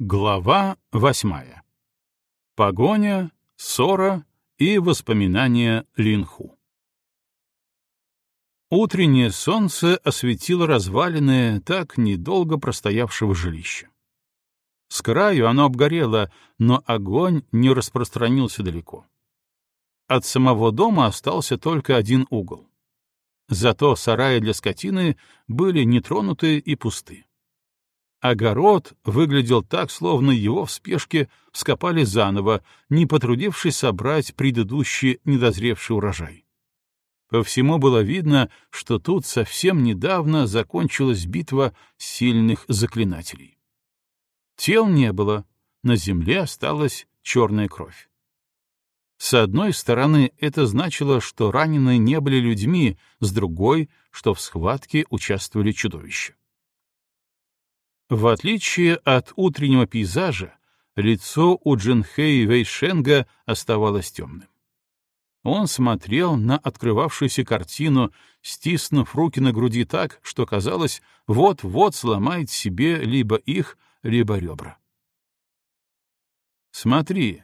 Глава восьмая. Погоня, ссора и воспоминания Линху. Утреннее солнце осветило развалины так недолго простоявшего жилища. С краю оно обгорело, но огонь не распространился далеко. От самого дома остался только один угол. Зато сараи для скотины были нетронуты и пусты. Огород выглядел так, словно его в спешке вскопали заново, не потрудившись собрать предыдущий недозревший урожай. По всему было видно, что тут совсем недавно закончилась битва сильных заклинателей. Тел не было, на земле осталась черная кровь. С одной стороны, это значило, что раненые не были людьми, с другой, что в схватке участвовали чудовища. В отличие от утреннего пейзажа, лицо у Джинхэй Вейшенга оставалось темным. Он смотрел на открывавшуюся картину, стиснув руки на груди так, что казалось, вот-вот сломает себе либо их, либо ребра. «Смотри,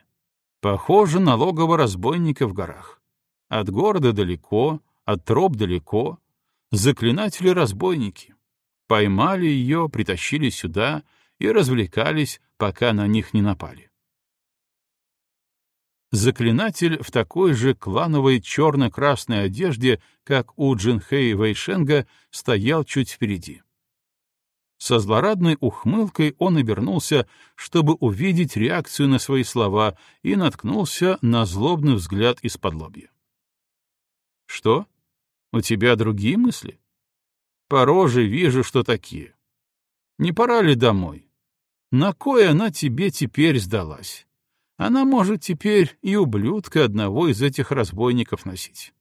похоже на логово разбойника в горах. От города далеко, от троп далеко. Заклинатели-разбойники. Поймали ее, притащили сюда и развлекались, пока на них не напали. Заклинатель в такой же клановой черно-красной одежде, как у Джинхэй Вэйшенга, стоял чуть впереди. Со злорадной ухмылкой он обернулся, чтобы увидеть реакцию на свои слова, и наткнулся на злобный взгляд из-под лобья. «Что? У тебя другие мысли?» По роже вижу, что такие. Не пора ли домой? На кой она тебе теперь сдалась? Она может теперь и ублюдка одного из этих разбойников носить.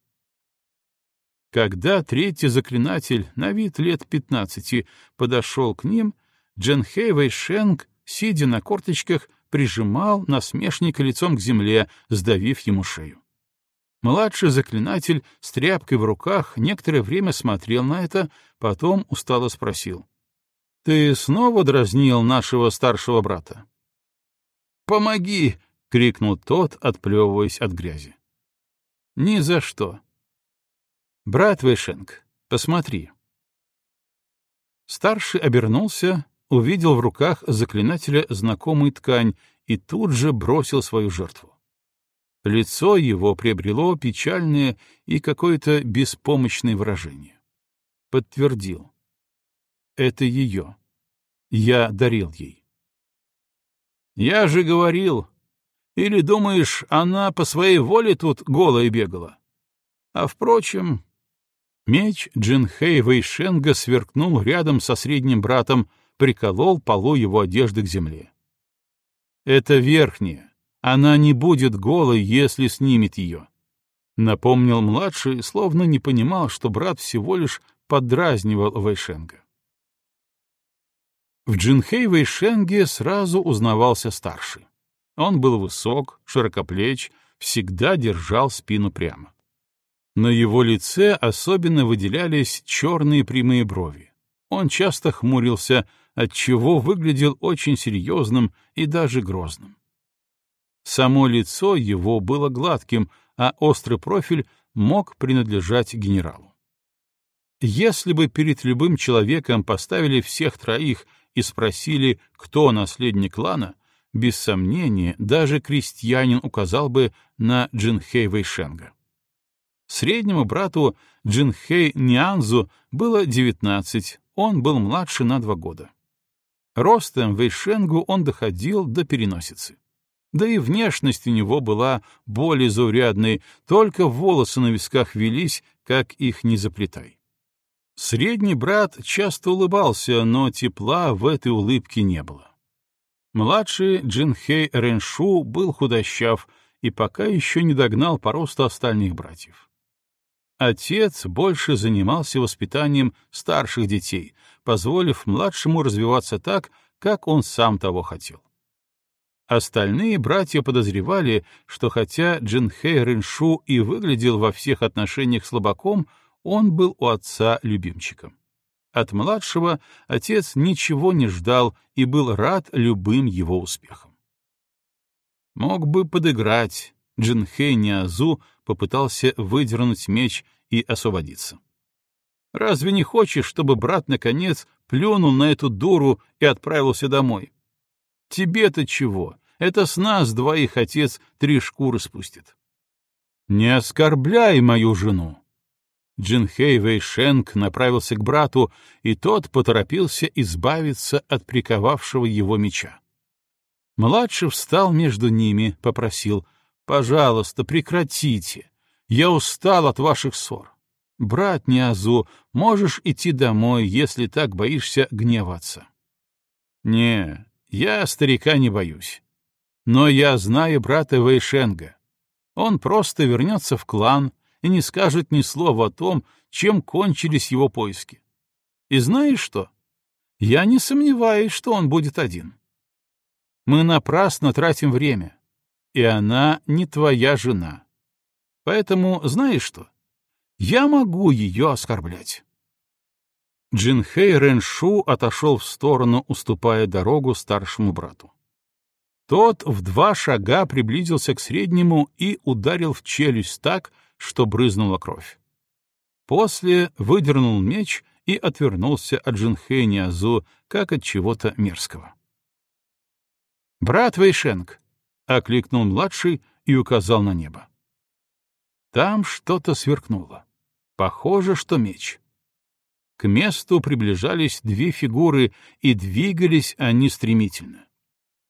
Когда третий заклинатель, на вид лет пятнадцати, подошел к ним, Дженхей Вэйшенг, сидя на корточках, прижимал насмешника лицом к земле, сдавив ему шею. Младший заклинатель с тряпкой в руках некоторое время смотрел на это, потом устало спросил. — Ты снова дразнил нашего старшего брата? — Помоги! — крикнул тот, отплевываясь от грязи. — Ни за что. — Брат Вэшенг, посмотри. Старший обернулся, увидел в руках заклинателя знакомую ткань и тут же бросил свою жертву. Лицо его приобрело печальное и какое-то беспомощное выражение. Подтвердил. Это ее. Я дарил ей. Я же говорил. Или думаешь, она по своей воле тут голая бегала? А впрочем... Меч Джинхэй Вэйшенга сверкнул рядом со средним братом, приколол полу его одежды к земле. Это верхняя, она не будет голой, если снимет ее. Напомнил младший, словно не понимал, что брат всего лишь подразнивал Вайшенга. В Джинхэй Вайшенге сразу узнавался старший. Он был высок, широкоплеч, всегда держал спину прямо. На его лице особенно выделялись черные прямые брови. Он часто хмурился, отчего выглядел очень серьезным и даже грозным. Само лицо его было гладким, а острый профиль мог принадлежать генералу. Если бы перед любым человеком поставили всех троих и спросили, кто наследник клана, без сомнения, даже крестьянин указал бы на Джинхэй Вэйшенга. Среднему брату Джинхэй Нианзу было 19, он был младше на два года. Ростом Вэйшенгу он доходил до переносицы. Да и внешность у него была более заурядной, только волосы на висках велись, как их не заплетай. Средний брат часто улыбался, но тепла в этой улыбке не было. Младший Джинхей Реншу был худощав и пока еще не догнал по росту остальных братьев. Отец больше занимался воспитанием старших детей, позволив младшему развиваться так, как он сам того хотел. Остальные братья подозревали, что хотя Джинхэй Риншу и выглядел во всех отношениях слабаком, он был у отца любимчиком. От младшего отец ничего не ждал и был рад любым его успехам. Мог бы подыграть, Джинхэй Ниазу попытался выдернуть меч и освободиться. «Разве не хочешь, чтобы брат, наконец, плюнул на эту дуру и отправился домой? Тебе-то чего? Это с нас двоих отец три шкуры спустит». «Не оскорбляй мою жену!» Джинхэй Вэйшенг направился к брату, и тот поторопился избавиться от приковавшего его меча. Младший встал между ними, попросил, «Пожалуйста, прекратите. Я устал от ваших ссор. Брат Ниазу, можешь идти домой, если так боишься гневаться». «Не, я старика не боюсь. Но я знаю брата Вэйшенга. Он просто вернется в клан и не скажет ни слова о том, чем кончились его поиски. И знаешь что? Я не сомневаюсь, что он будет один. Мы напрасно тратим время, и она не твоя жена. Поэтому знаешь что? Я могу ее оскорблять. Джинхэй Рэншу отошел в сторону, уступая дорогу старшему брату. Тот в два шага приблизился к среднему и ударил в челюсть так, что брызнула кровь. После выдернул меч и отвернулся от Джинхэ Ниазу, как от чего-то мерзкого. «Брат Вейшенг!» — окликнул младший и указал на небо. Там что-то сверкнуло. Похоже, что меч. К месту приближались две фигуры, и двигались они стремительно.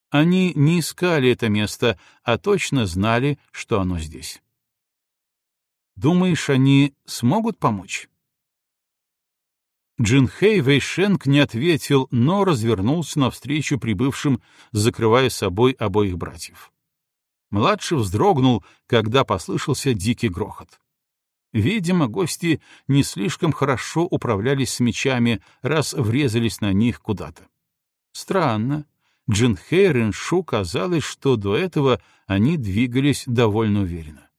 Они не искали это место, а точно знали, что оно здесь. Думаешь, они смогут помочь? Джинхэй Вэйшенг не ответил, но развернулся навстречу прибывшим, закрывая собой обоих братьев. Младший вздрогнул, когда послышался дикий грохот. Видимо, гости не слишком хорошо управлялись с мечами, раз врезались на них куда-то. Странно, Джинхэ Реншу казалось, что до этого они двигались довольно уверенно.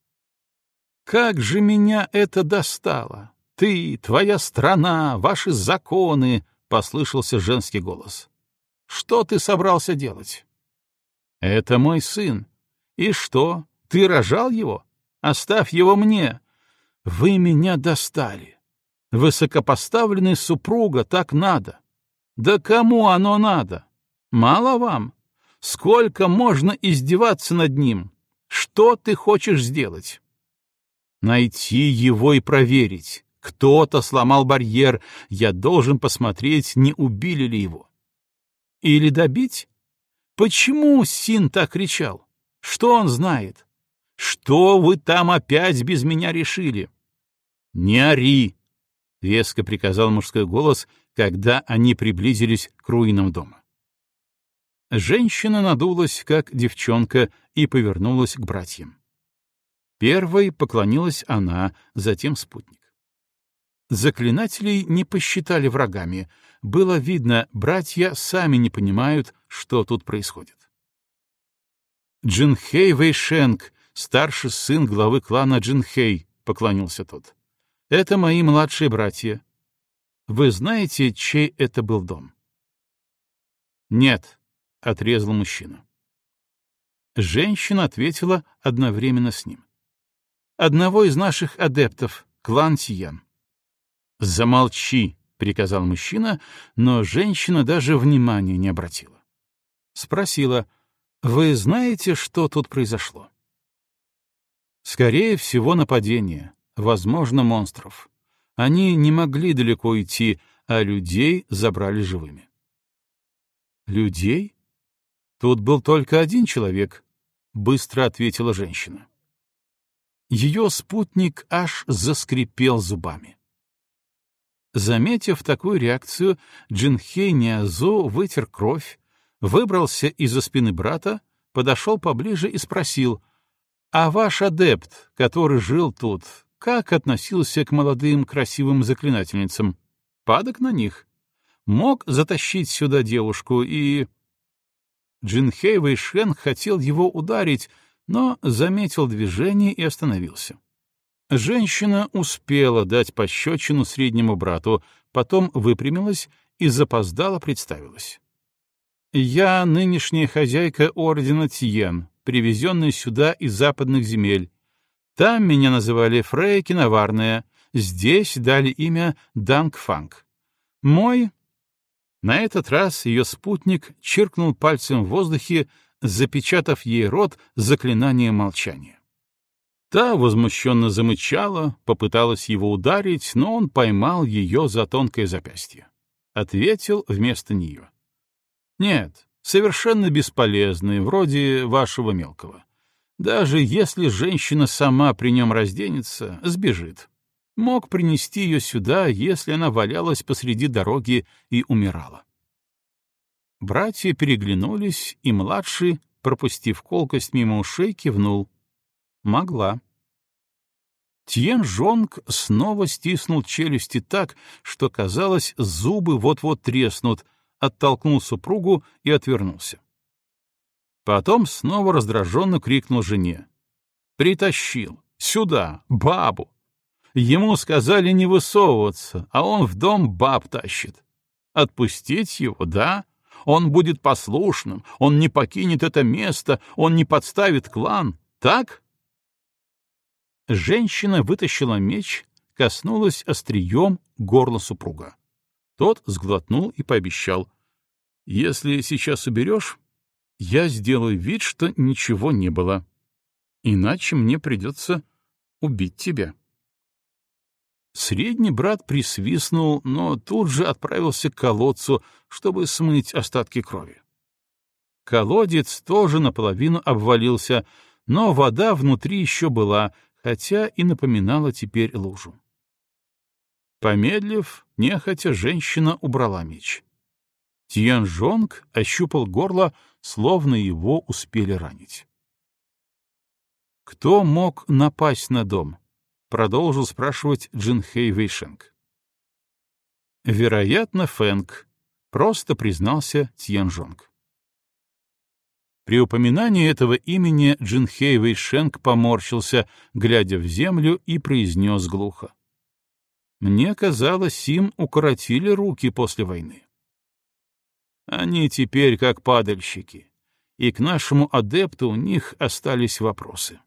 «Как же меня это достало! Ты, твоя страна, ваши законы!» — послышался женский голос. «Что ты собрался делать?» «Это мой сын. И что, ты рожал его? Оставь его мне. Вы меня достали. Высокопоставленный супруга так надо. Да кому оно надо? Мало вам? Сколько можно издеваться над ним? Что ты хочешь сделать? Найти его и проверить. Кто-то сломал барьер, я должен посмотреть, не убили ли его. Или добить? Почему Син так кричал? Что он знает? Что вы там опять без меня решили? Не ори! — веско приказал мужской голос, когда они приблизились к руинам дома. Женщина надулась, как девчонка, и повернулась к братьям. Первой поклонилась она, затем спутник. Заклинателей не посчитали врагами. Было видно, братья сами не понимают, что тут происходит. «Джинхей Вэйшенг, старший сын главы клана Джинхей», — поклонился тот. «Это мои младшие братья. Вы знаете, чей это был дом?» «Нет», — отрезал мужчина. Женщина ответила одновременно с ним. «Одного из наших адептов, клан Сиян». «Замолчи», — приказал мужчина, но женщина даже внимания не обратила. Спросила, «Вы знаете, что тут произошло?» «Скорее всего, нападение, возможно, монстров. Они не могли далеко идти, а людей забрали живыми». «Людей?» Тут был только один человек, — быстро ответила женщина. Ее спутник аж заскрипел зубами. Заметив такую реакцию, Джинхей Ниазу вытер кровь, выбрался из-за спины брата, подошел поближе и спросил, «А ваш адепт, который жил тут, как относился к молодым красивым заклинательницам? Падок на них? Мог затащить сюда девушку и...» Джинхэй Вэйшен хотел его ударить, но заметил движение и остановился. Женщина успела дать пощечину среднему брату, потом выпрямилась и запоздало представилась. «Я нынешняя хозяйка ордена Тиен, привезенная сюда из западных земель. Там меня называли Фрея Киноварная, здесь дали имя Дангфанг. Мой...» На этот раз ее спутник чиркнул пальцем в воздухе, запечатав ей рот заклинанием молчания. Та возмущенно замычала, попыталась его ударить, но он поймал ее за тонкое запястье. Ответил вместо нее. «Нет, совершенно бесполезный, вроде вашего мелкого. Даже если женщина сама при нем разденется, сбежит. Мог принести ее сюда, если она валялась посреди дороги и умирала». Братья переглянулись, и младший, пропустив колкость мимо ушей, кивнул. Могла. Тьен Жонг снова стиснул челюсти так, что, казалось, зубы вот-вот треснут, оттолкнул супругу и отвернулся. Потом снова раздраженно крикнул жене. «Притащил! Сюда! Бабу!» Ему сказали не высовываться, а он в дом баб тащит. Отпустить его, да? Он будет послушным, он не покинет это место, он не подставит клан, так? Женщина вытащила меч, коснулась острием горла супруга. Тот сглотнул и пообещал. «Если сейчас уберешь, я сделаю вид, что ничего не было. Иначе мне придется убить тебя». Средний брат присвистнул, но тут же отправился к колодцу, чтобы смыть остатки крови. Колодец тоже наполовину обвалился, но вода внутри еще была, хотя и напоминала теперь лужу. Помедлив, нехотя женщина убрала меч. Тьян Жонг ощупал горло, словно его успели ранить. Кто мог напасть на дом? Продолжил спрашивать Джинхей Вейшенг. Вероятно, Фэнг, просто признался Тьян Жонг. При упоминании этого имени Джинхей Вейшенг поморщился, глядя в землю, и произнес глухо. «Мне казалось, им укоротили руки после войны. Они теперь как падальщики, и к нашему адепту у них остались вопросы».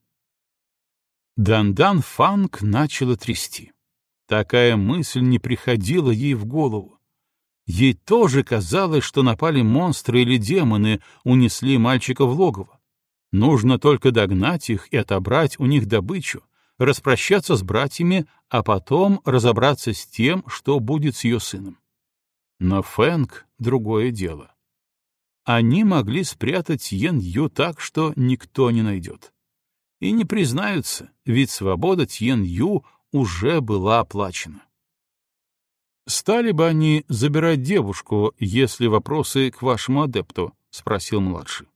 Дандан Фанг начала трясти. Такая мысль не приходила ей в голову. Ей тоже казалось, что напали монстры или демоны, унесли мальчика в логово. Нужно только догнать их и отобрать у них добычу, распрощаться с братьями, а потом разобраться с тем, что будет с ее сыном. Но Фэнк — другое дело. Они могли спрятать Йен Ю так, что никто не найдет. И не признаются, ведь свобода Тьен Ю уже была оплачена. «Стали бы они забирать девушку, если вопросы к вашему адепту?» — спросил младший.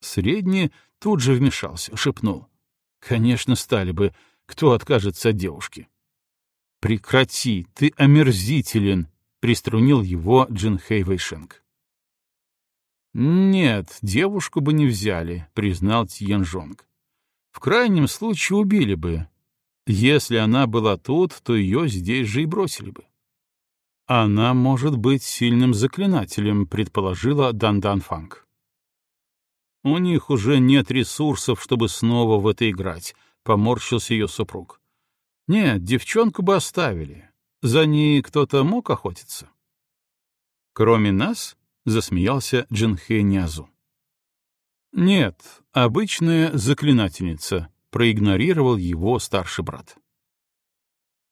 Средний тут же вмешался, шепнул. «Конечно, стали бы. Кто откажется от девушки?» «Прекрати, ты омерзителен!» — приструнил его Джинхей Вэйшенг. «Нет, девушку бы не взяли», — признал Тьянжонг. «В крайнем случае убили бы. Если она была тут, то ее здесь же и бросили бы». «Она может быть сильным заклинателем», — предположила Дандан Фанг. «У них уже нет ресурсов, чтобы снова в это играть», — поморщился ее супруг. «Нет, девчонку бы оставили. За ней кто-то мог охотиться?» «Кроме нас?» — засмеялся Джинхэ Нязу. «Нет, обычная заклинательница», — проигнорировал его старший брат.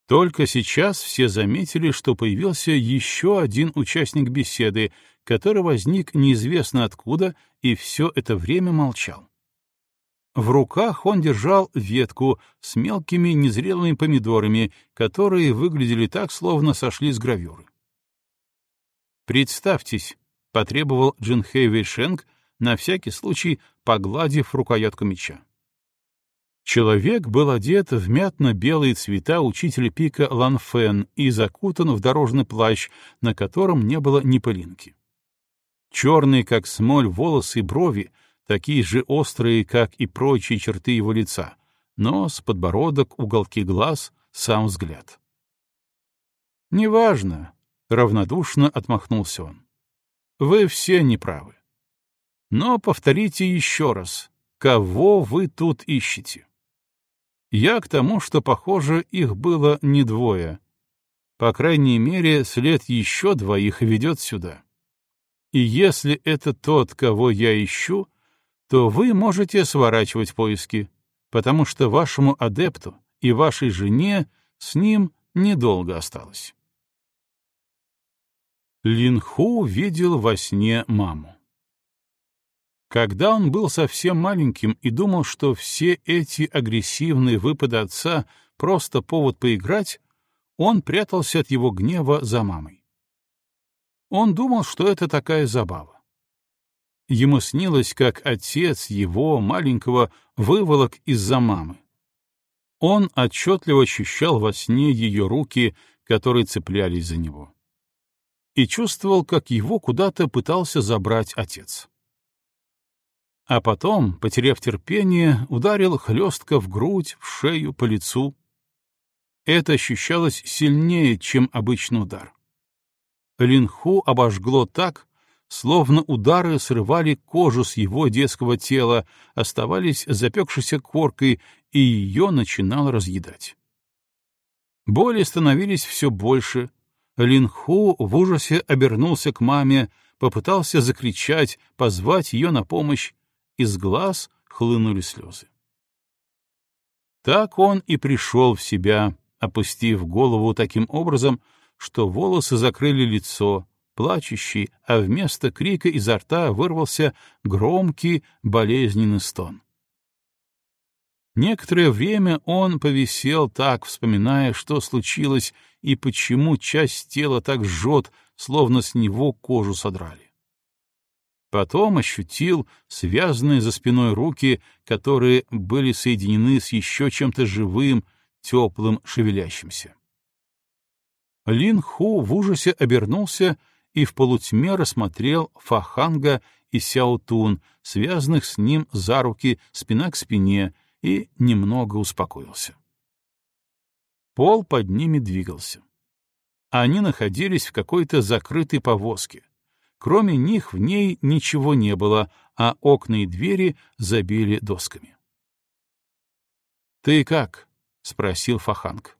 Только сейчас все заметили, что появился еще один участник беседы, который возник неизвестно откуда и все это время молчал. В руках он держал ветку с мелкими незрелыми помидорами, которые выглядели так, словно сошли с гравюры. «Представьтесь», — потребовал Джинхэй Вейшенг, на всякий случай погладив рукоятку меча. Человек был одет в мятно-белые цвета учителя пика Ланфен и закутан в дорожный плащ, на котором не было ни пылинки. Черные, как смоль, волосы и брови, такие же острые, как и прочие черты его лица, нос, подбородок, уголки глаз, сам взгляд. Неважно, равнодушно отмахнулся он. Вы все неправы. Но повторите еще раз, кого вы тут ищете? Я к тому, что, похоже, их было не двое. По крайней мере, след еще двоих ведет сюда. И если это тот, кого я ищу, то вы можете сворачивать поиски, потому что вашему адепту и вашей жене с ним недолго осталось. Линху видел во сне маму. Когда он был совсем маленьким и думал, что все эти агрессивные выпады отца — просто повод поиграть, он прятался от его гнева за мамой. Он думал, что это такая забава. Ему снилось, как отец его, маленького, выволок из-за мамы. Он отчетливо ощущал во сне ее руки, которые цеплялись за него. И чувствовал, как его куда-то пытался забрать отец. А потом, потеряв терпение, ударил хлестко в грудь, в шею, по лицу. Это ощущалось сильнее, чем обычный удар. Линху обожгло так, словно удары срывали кожу с его детского тела, оставались запекшейся коркой, и ее начинало разъедать. Боли становились все больше. Линху в ужасе обернулся к маме, попытался закричать, позвать ее на помощь. Из глаз хлынули слезы. Так он и пришел в себя, опустив голову таким образом, что волосы закрыли лицо, плачущий, а вместо крика изо рта вырвался громкий болезненный стон. Некоторое время он повисел так, вспоминая, что случилось и почему часть тела так жжет, словно с него кожу содрали. Потом ощутил связанные за спиной руки, которые были соединены с еще чем-то живым, теплым, шевелящимся. Лин Ху в ужасе обернулся и в полутьме рассмотрел Фаханга и Сяотун, связанных с ним за руки спина к спине, и немного успокоился. Пол под ними двигался. Они находились в какой-то закрытой повозке. Кроме них в ней ничего не было, а окна и двери забили досками. «Ты как?» — спросил Фаханг.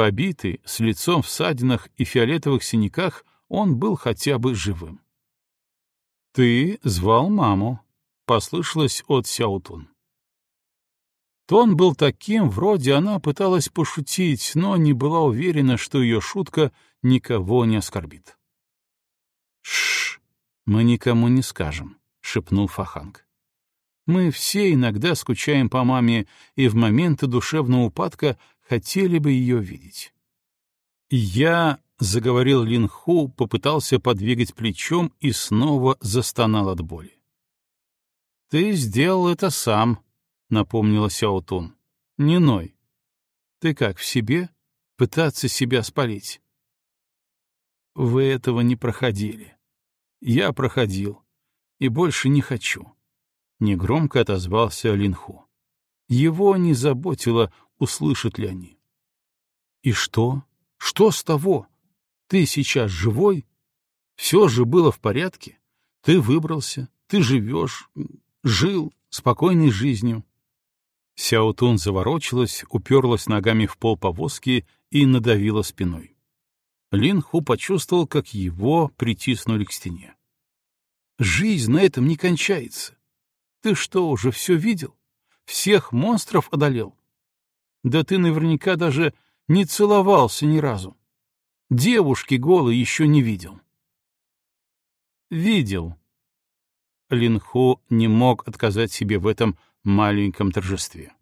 Побитый, с лицом в садинах и фиолетовых синяках, он был хотя бы живым. «Ты звал маму», — послышалось от Сяутун. Тон был таким, вроде она пыталась пошутить, но не была уверена, что ее шутка никого не оскорбит. «Шш, мы никому не скажем», — шепнул Фаханг. «Мы все иногда скучаем по маме, и в моменты душевного упадка хотели бы ее видеть. Я, — заговорил Лин Ху, попытался подвигать плечом и снова застонал от боли. «Ты сделал это сам», — напомнила Сяо Тун. «Не ной. Ты как, в себе? Пытаться себя спалить?» «Вы этого не проходили. Я проходил. И больше не хочу», — негромко отозвался Линху. Его не заботило, услышат ли они. И что? Что с того? Ты сейчас живой? Все же было в порядке. Ты выбрался, ты живешь, жил спокойной жизнью. Сяутун заворочилась, уперлась ногами в пол повозки и надавила спиной. Лин Ху почувствовал, как его притиснули к стене. «Жизнь на этом не кончается. Ты что, уже все видел? Всех монстров одолел? Да ты наверняка даже не целовался ни разу. Девушки голой еще не видел. Видел. Линху не мог отказать себе в этом маленьком торжестве.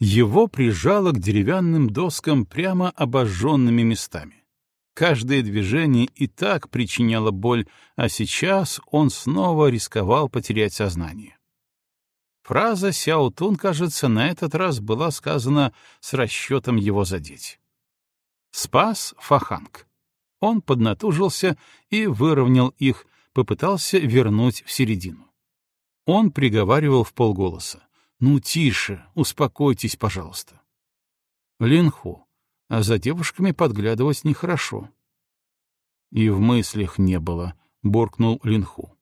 Его прижало к деревянным доскам прямо обожженными местами. Каждое движение и так причиняло боль, а сейчас он снова рисковал потерять сознание. Фраза Сяо Тун, кажется, на этот раз была сказана с расчетом его задеть. Спас Фаханг. Он поднатужился и выровнял их, попытался вернуть в середину. Он приговаривал в полголоса. «Ну, тише, успокойтесь, пожалуйста». Линху, а за девушками подглядывать нехорошо. И в мыслях не было, — буркнул Линху.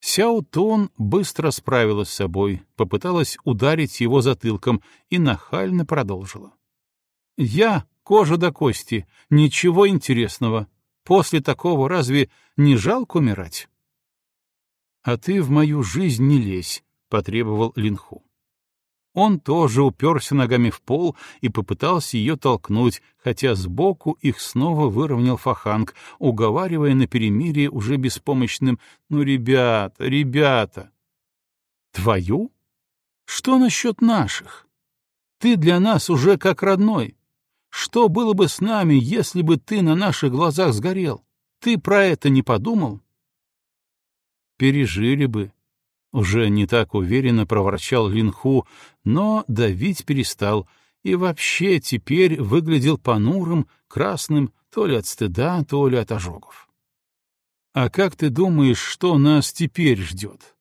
Сяо Тун быстро справилась с собой, попыталась ударить его затылком и нахально продолжила. «Я — кожа до кости, ничего интересного. После такого разве не жалко умирать?» «А ты в мою жизнь не лезь», — потребовал Линху. Он тоже уперся ногами в пол и попытался ее толкнуть, хотя сбоку их снова выровнял Фаханг, уговаривая на перемирие уже беспомощным «Ну, ребята, ребята!» «Твою? Что насчет наших? Ты для нас уже как родной. Что было бы с нами, если бы ты на наших глазах сгорел? Ты про это не подумал?» «Пережили бы», уже не так уверенно проворчал Линху, но давить перестал и вообще теперь выглядел понурым, красным то ли от стыда, то ли от ожогов. «А как ты думаешь, что нас теперь ждет?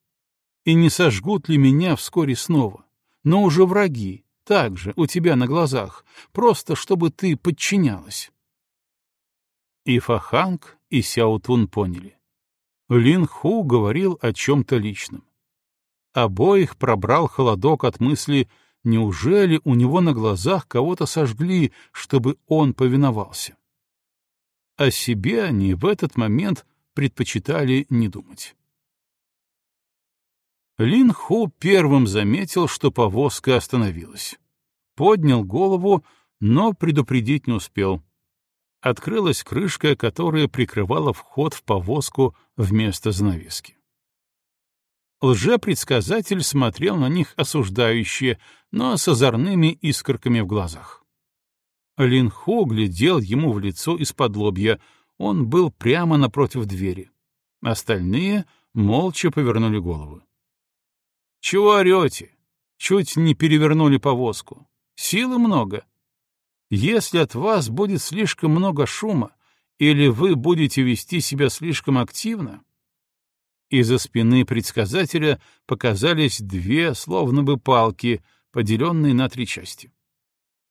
И не сожгут ли меня вскоре снова? Но уже враги, так же, у тебя на глазах, просто чтобы ты подчинялась». И Фаханг, и Сяутун поняли. Лин Ху говорил о чем-то личном. Обоих пробрал холодок от мысли, неужели у него на глазах кого-то сожгли, чтобы он повиновался? О себе они в этот момент предпочитали не думать. Лин Ху первым заметил, что повозка остановилась. Поднял голову, но предупредить не успел. Открылась крышка, которая прикрывала вход в повозку вместо занавески. Лжепредсказатель смотрел на них осуждающе, но с озорными искорками в глазах. Линхо глядел ему в лицо из-под лобья, он был прямо напротив двери. Остальные молча повернули головы. — Чего орете? Чуть не перевернули повозку. Силы много. Если от вас будет слишком много шума, или вы будете вести себя слишком активно, из-за спины предсказателя показались две, словно бы палки, поделенные на три части.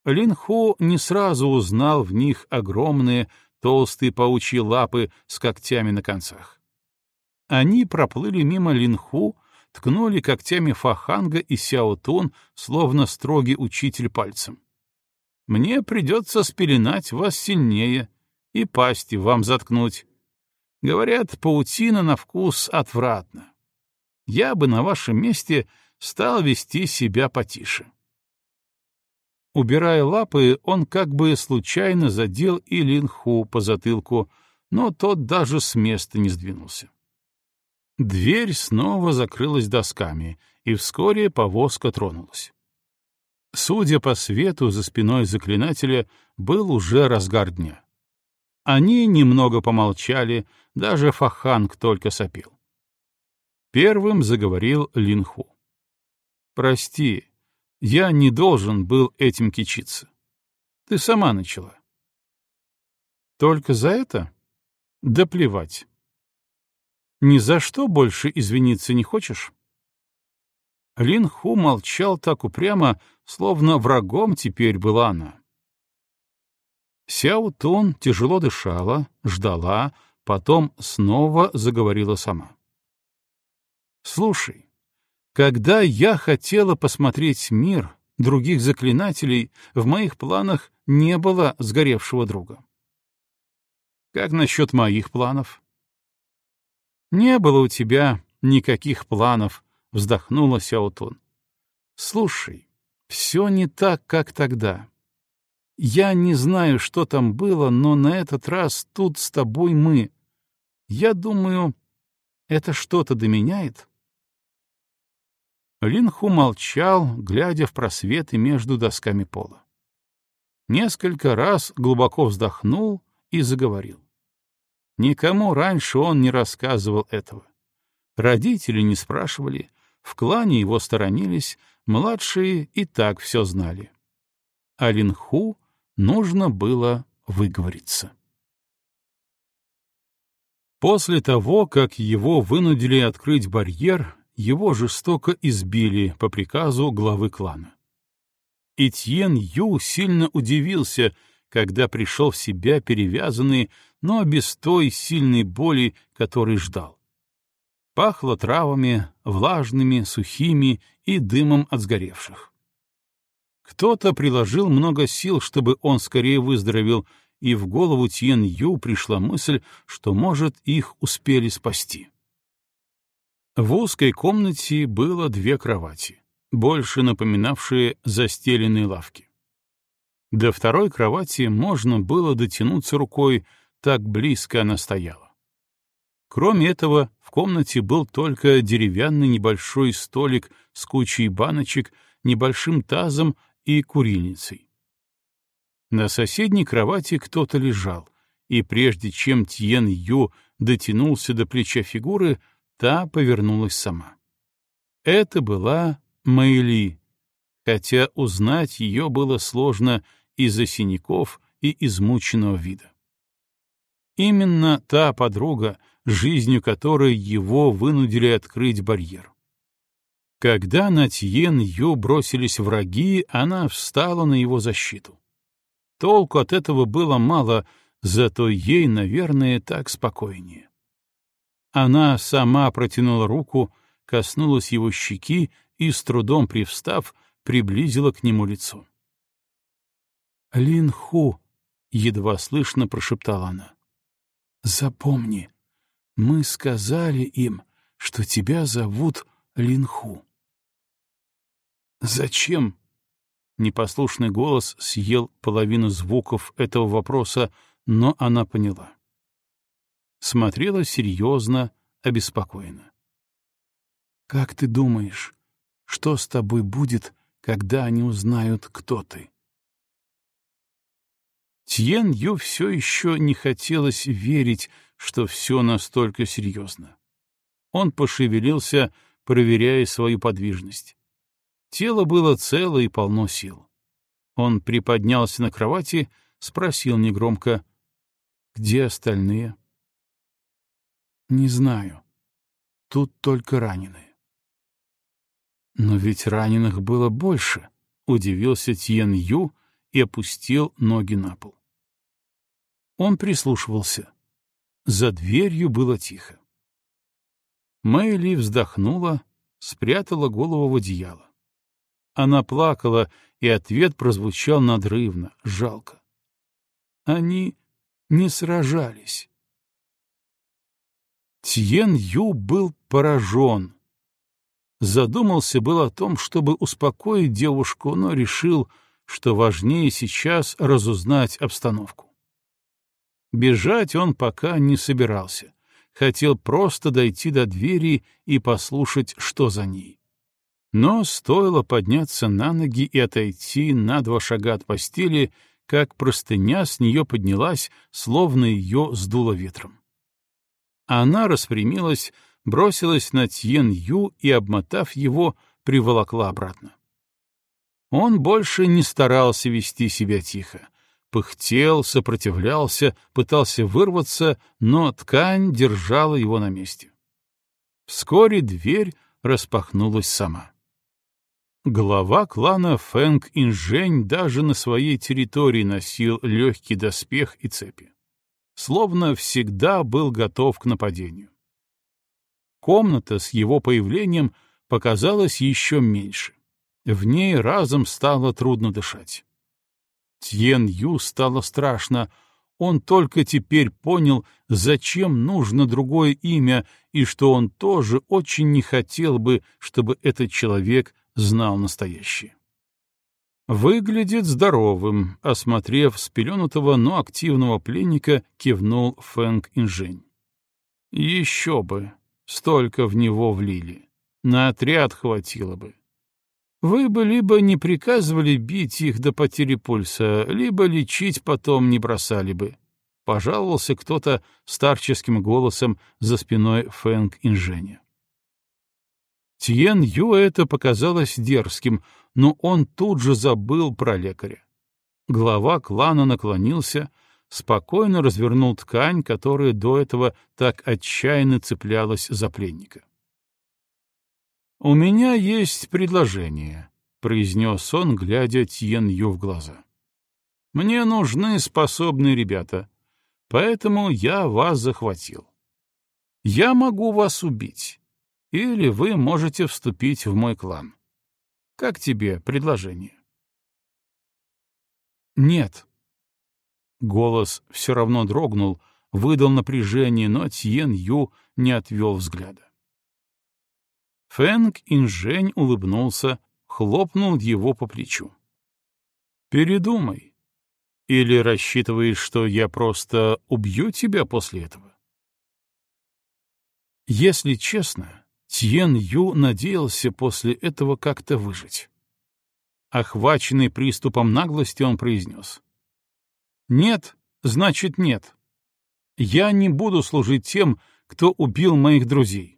Лин Хо не сразу узнал в них огромные, толстые паучьи лапы с когтями на концах. Они проплыли мимо Линху, ткнули когтями Фаханга и Сяотун, словно строгий учитель пальцем. «Мне придется спеленать вас сильнее и пасти вам заткнуть. Говорят, паутина на вкус отвратна. Я бы на вашем месте стал вести себя потише. Убирая лапы, он как бы случайно задел и Линху по затылку, но тот даже с места не сдвинулся. Дверь снова закрылась досками, и вскоре повозка тронулась. Судя по свету за спиной заклинателя, был уже разгар дня. Они немного помолчали, даже Фаханг только сопел. Первым заговорил Линху. «Прости, я не должен был этим кичиться. Ты сама начала». «Только за это? Да плевать. Ни за что больше извиниться не хочешь?» Линху молчал так упрямо, словно врагом теперь была она. Сяо тяжело дышала, ждала, потом снова заговорила сама. «Слушай, когда я хотела посмотреть мир, других заклинателей, в моих планах не было сгоревшего друга. Как насчет моих планов? Не было у тебя никаких планов, вздохнула Сяотун. Слушай, все не так, как тогда. Я не знаю, что там было, но на этот раз тут с тобой мы. Я думаю, это что-то доменяет?» Линху молчал, глядя в просветы между досками пола. Несколько раз глубоко вздохнул и заговорил. Никому раньше он не рассказывал этого. Родители не спрашивали, в клане его сторонились, младшие и так все знали. А Линху Нужно было выговориться. После того, как его вынудили открыть барьер, его жестоко избили по приказу главы клана. И Тьен Ю сильно удивился, когда пришел в себя перевязанный, но без той сильной боли, которой ждал. Пахло травами, влажными, сухими и дымом от сгоревших. Кто-то приложил много сил, чтобы он скорее выздоровел, и в голову Тьен Ю пришла мысль, что, может, их успели спасти. В узкой комнате было две кровати, больше напоминавшие застеленные лавки. До второй кровати можно было дотянуться рукой, так близко она стояла. Кроме этого, в комнате был только деревянный небольшой столик с кучей баночек, небольшим тазом и курильницей. На соседней кровати кто-то лежал, и прежде чем Тьен Ю дотянулся до плеча фигуры, та повернулась сама. Это была Мэйли, хотя узнать ее было сложно из-за синяков и измученного вида. Именно та подруга, жизнью которой его вынудили открыть барьер. Когда на Тьен Ю бросились враги, она встала на его защиту. Толку от этого было мало, зато ей, наверное, так спокойнее. Она сама протянула руку, коснулась его щеки и, с трудом привстав, приблизила к нему лицо. «Лин Ху», — едва слышно прошептала она, — «запомни, мы сказали им, что тебя зовут Линху». «Зачем?» Непослушный голос съел половину звуков этого вопроса, но она поняла. Смотрела серьезно, обеспокоенно. «Как ты думаешь, что с тобой будет, когда они узнают, кто ты?» Тьен Ю все еще не хотелось верить, что все настолько серьезно. Он пошевелился, проверяя свою подвижность. Тело было цело и полно сил. Он приподнялся на кровати, спросил негромко, «Где остальные?» «Не знаю. Тут только раненые». «Но ведь раненых было больше», — удивился Тьен Ю и опустил ноги на пол. Он прислушивался. За дверью было тихо. Мэйли вздохнула, спрятала голову в одеяло. Она плакала, и ответ прозвучал надрывно, жалко. Они не сражались. Тьен Ю был поражен. Задумался был о том, чтобы успокоить девушку, но решил, что важнее сейчас разузнать обстановку. Бежать он пока не собирался. Хотел просто дойти до двери и послушать, что за ней. Но стоило подняться на ноги и отойти на два шага от постели, как простыня с нее поднялась, словно ее сдуло ветром. Она распрямилась, бросилась на Тьен Ю и, обмотав его, приволокла обратно. Он больше не старался вести себя тихо. Пыхтел, сопротивлялся, пытался вырваться, но ткань держала его на месте. Вскоре дверь распахнулась сама. Глава клана Фэнг Инжень даже на своей территории носил легкий доспех и цепи. Словно всегда был готов к нападению. Комната с его появлением показалась еще меньше. В ней разом стало трудно дышать. Тьен Ю стало страшно. Он только теперь понял, зачем нужно другое имя, и что он тоже очень не хотел бы, чтобы этот человек знал настоящее. Выглядит здоровым, осмотрев спеленутого, но активного пленника, кивнул Фэнк Инжень. Еще бы, столько в него влили. На отряд хватило бы. Вы бы либо не приказывали бить их до потери пульса, либо лечить потом не бросали бы. Пожаловался кто-то старческим голосом за спиной Фэнк Инженя. Тьен Ю это показалось дерзким, но он тут же забыл про лекаря. Глава клана наклонился, спокойно развернул ткань, которая до этого так отчаянно цеплялась за пленника. «У меня есть предложение», — произнес он, глядя Тьен Ю в глаза. «Мне нужны способные ребята, поэтому я вас захватил. Я могу вас убить, или вы можете вступить в мой клан. Как тебе предложение?» «Нет». Голос все равно дрогнул, выдал напряжение, но Тьен Ю не отвел взгляда. Фэнг Инжень улыбнулся, хлопнул его по плечу. «Передумай. Или рассчитываешь, что я просто убью тебя после этого?» Если честно, Тьен Ю надеялся после этого как-то выжить. Охваченный приступом наглости, он произнес. «Нет, значит нет. Я не буду служить тем, кто убил моих друзей».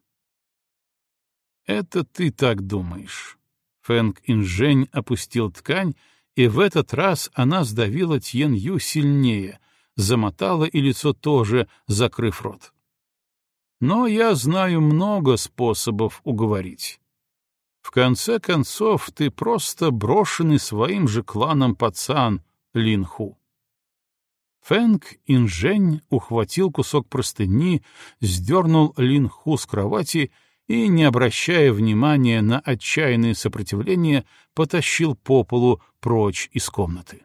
«Это ты так думаешь». Фэнг Инжень опустил ткань, и в этот раз она сдавила Тьен Ю сильнее, замотала и лицо тоже, закрыв рот. «Но я знаю много способов уговорить». В конце концов, ты просто брошенный своим же кланом пацан, Линху. Фэнг Инжень ухватил кусок простыни, сдернул Линху с кровати и, не обращая внимания на отчаянное сопротивление, потащил по полу прочь из комнаты.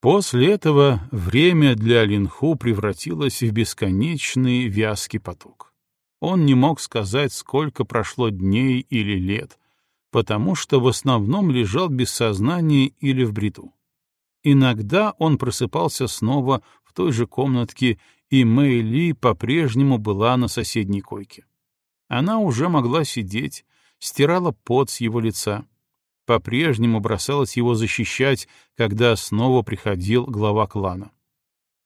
После этого время для Линху превратилось в бесконечный вязкий поток. Он не мог сказать, сколько прошло дней или лет, потому что в основном лежал без сознания или в бреду. Иногда он просыпался снова в той же комнатке, и Мэй Ли по-прежнему была на соседней койке. Она уже могла сидеть, стирала пот с его лица. По-прежнему бросалась его защищать, когда снова приходил глава клана.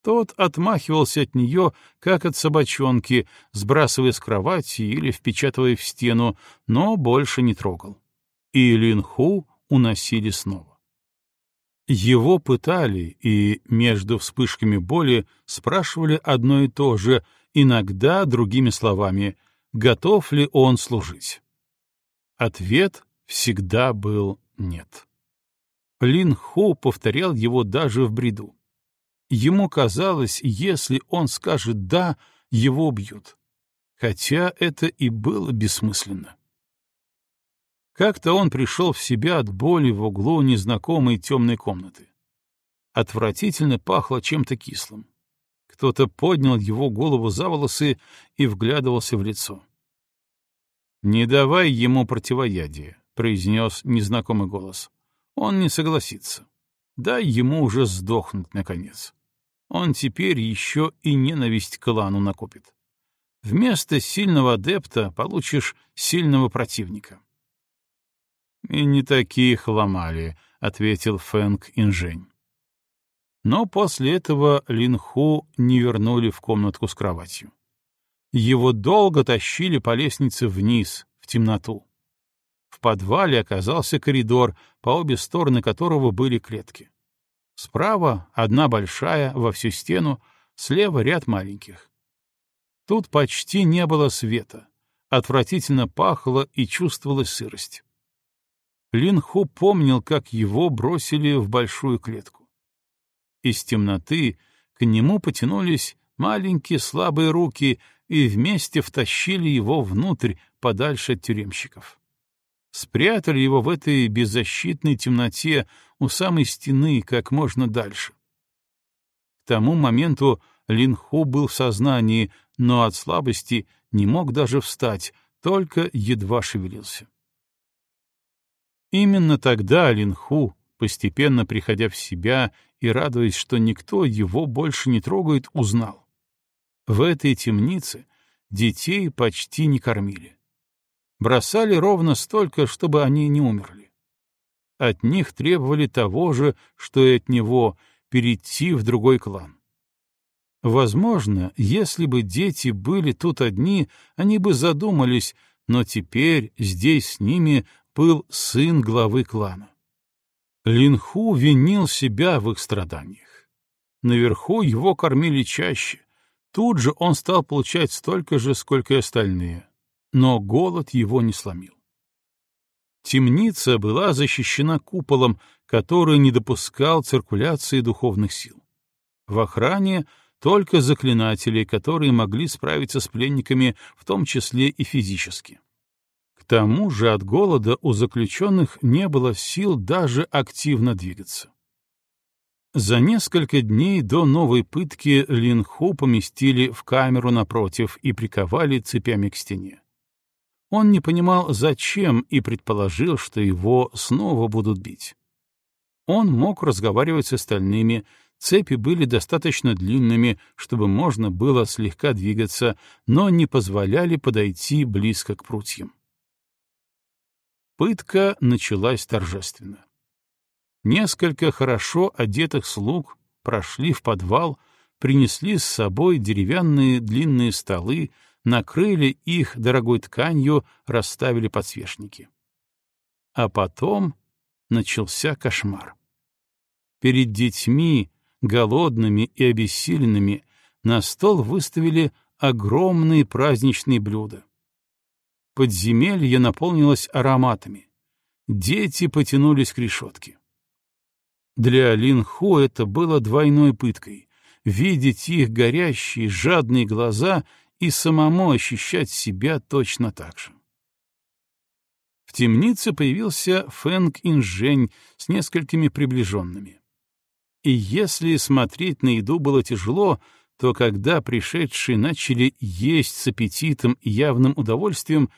Тот отмахивался от нее, как от собачонки, сбрасывая с кровати или впечатывая в стену, но больше не трогал. И Линху уносили снова. Его пытали и между вспышками боли спрашивали одно и то же, иногда другими словами, готов ли он служить. Ответ всегда был «нет». Лин Ху повторял его даже в бреду. Ему казалось, если он скажет «да», его убьют. Хотя это и было бессмысленно. Как-то он пришел в себя от боли в углу незнакомой темной комнаты. Отвратительно пахло чем-то кислым. Кто-то поднял его голову за волосы и вглядывался в лицо. «Не давай ему противоядие», — произнес незнакомый голос. «Он не согласится. Дай ему уже сдохнуть, наконец» он теперь еще и ненависть к клану накопит. Вместо сильного адепта получишь сильного противника. «И не таких ломали», — ответил Фэнг Инжень. Но после этого Линху не вернули в комнатку с кроватью. Его долго тащили по лестнице вниз, в темноту. В подвале оказался коридор, по обе стороны которого были клетки. Справа одна большая во всю стену, слева ряд маленьких. Тут почти не было света, отвратительно пахло и чувствовалась сырость. Лин Ху помнил, как его бросили в большую клетку. Из темноты к нему потянулись маленькие слабые руки и вместе втащили его внутрь, подальше от тюремщиков спрятали его в этой беззащитной темноте у самой стены как можно дальше. К тому моменту Линху был в сознании, но от слабости не мог даже встать, только едва шевелился. Именно тогда Линху, постепенно приходя в себя и радуясь, что никто его больше не трогает, узнал. В этой темнице детей почти не кормили бросали ровно столько, чтобы они не умерли. От них требовали того же, что и от него, перейти в другой клан. Возможно, если бы дети были тут одни, они бы задумались, но теперь здесь с ними был сын главы клана. Линху винил себя в их страданиях. Наверху его кормили чаще. Тут же он стал получать столько же, сколько и остальные но голод его не сломил. Темница была защищена куполом, который не допускал циркуляции духовных сил. В охране только заклинатели, которые могли справиться с пленниками, в том числе и физически. Тому же от голода у заключенных не было сил даже активно двигаться. За несколько дней до новой пытки Линху поместили в камеру напротив и приковали цепями к стене. Он не понимал, зачем, и предположил, что его снова будут бить. Он мог разговаривать с остальными, цепи были достаточно длинными, чтобы можно было слегка двигаться, но не позволяли подойти близко к прутьям. Пытка началась торжественно. Несколько хорошо одетых слуг прошли в подвал, принесли с собой деревянные длинные столы, накрыли их дорогой тканью, расставили подсвечники. А потом начался кошмар. Перед детьми, голодными и обессиленными, на стол выставили огромные праздничные блюда. Подземелье наполнилось ароматами. Дети потянулись к решетке. Для Лин Ху это было двойной пыткой — видеть их горящие, жадные глаза и самому ощущать себя точно так же. В темнице появился Фэнг Инжень с несколькими приближенными. И если смотреть на еду было тяжело, то когда пришедшие начали есть с аппетитом и явным удовольствием,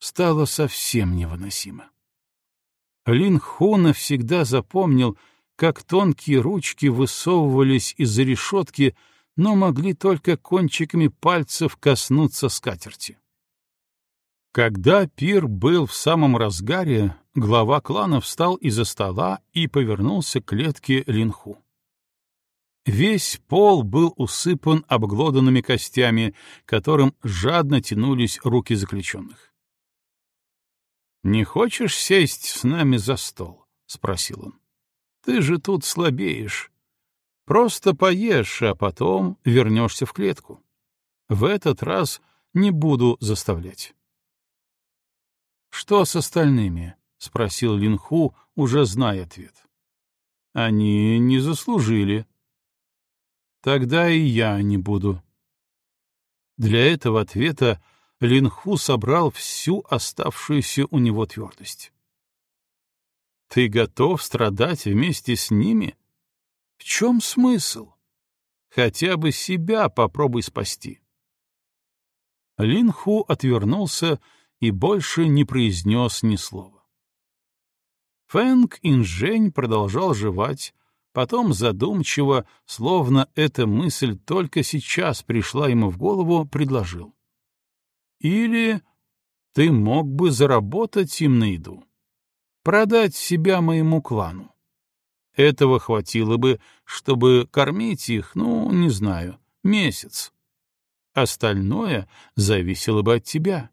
стало совсем невыносимо. Лин Ху навсегда запомнил — как тонкие ручки высовывались из-за решетки, но могли только кончиками пальцев коснуться скатерти. Когда пир был в самом разгаре, глава клана встал из-за стола и повернулся к клетке Линху. Весь пол был усыпан обглоданными костями, которым жадно тянулись руки заключенных. «Не хочешь сесть с нами за стол?» — спросил он. Ты же тут слабеешь. Просто поешь, а потом вернешься в клетку. В этот раз не буду заставлять. «Что с остальными?» — спросил Линху, уже зная ответ. «Они не заслужили». «Тогда и я не буду». Для этого ответа Линху собрал всю оставшуюся у него твердость. Ты готов страдать вместе с ними? В чем смысл? Хотя бы себя попробуй спасти. Линху отвернулся и больше не произнес ни слова. Фэнг Инжень продолжал жевать, потом задумчиво, словно эта мысль только сейчас пришла ему в голову, предложил. «Или ты мог бы заработать им на еду?» продать себя моему клану. Этого хватило бы, чтобы кормить их, ну, не знаю, месяц. Остальное зависело бы от тебя.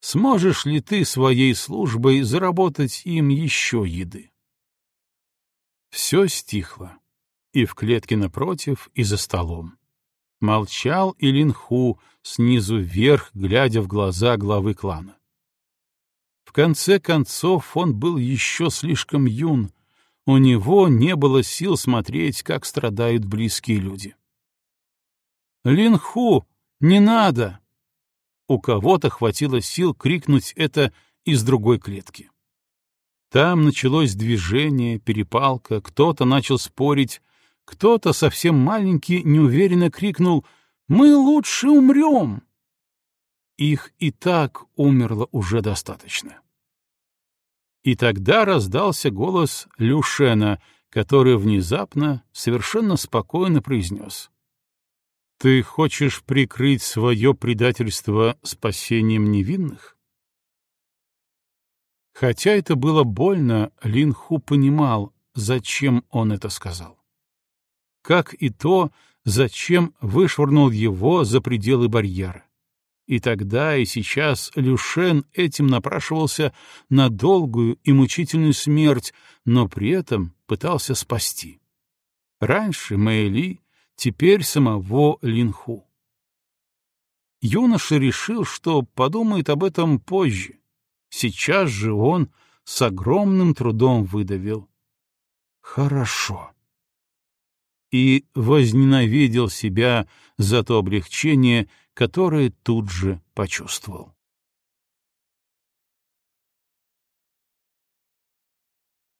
Сможешь ли ты своей службой заработать им еще еды? Все стихло. И в клетке напротив, и за столом. Молчал и Линху, снизу вверх, глядя в глаза главы клана. В конце концов, он был еще слишком юн. У него не было сил смотреть, как страдают близкие люди. «Линху, не надо!» У кого-то хватило сил крикнуть это из другой клетки. Там началось движение, перепалка, кто-то начал спорить, кто-то совсем маленький неуверенно крикнул «Мы лучше умрем!» Их и так умерло уже достаточно. И тогда раздался голос Люшена, который внезапно, совершенно спокойно произнес. «Ты хочешь прикрыть свое предательство спасением невинных?» Хотя это было больно, Лин Ху понимал, зачем он это сказал. Как и то, зачем вышвырнул его за пределы барьера. И тогда, и сейчас Люшен этим напрашивался на долгую и мучительную смерть, но при этом пытался спасти. Раньше Мэйли, теперь самого Линху. Юноша решил, что подумает об этом позже. Сейчас же он, с огромным трудом выдавил. «Хорошо» и возненавидел себя за то облегчение, которое тут же почувствовал.